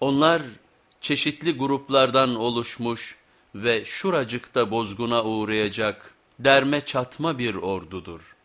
Onlar çeşitli gruplardan oluşmuş ve şuracıkta bozguna uğrayacak derme çatma bir ordudur.